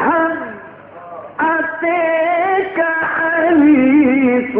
هم أتيك حديث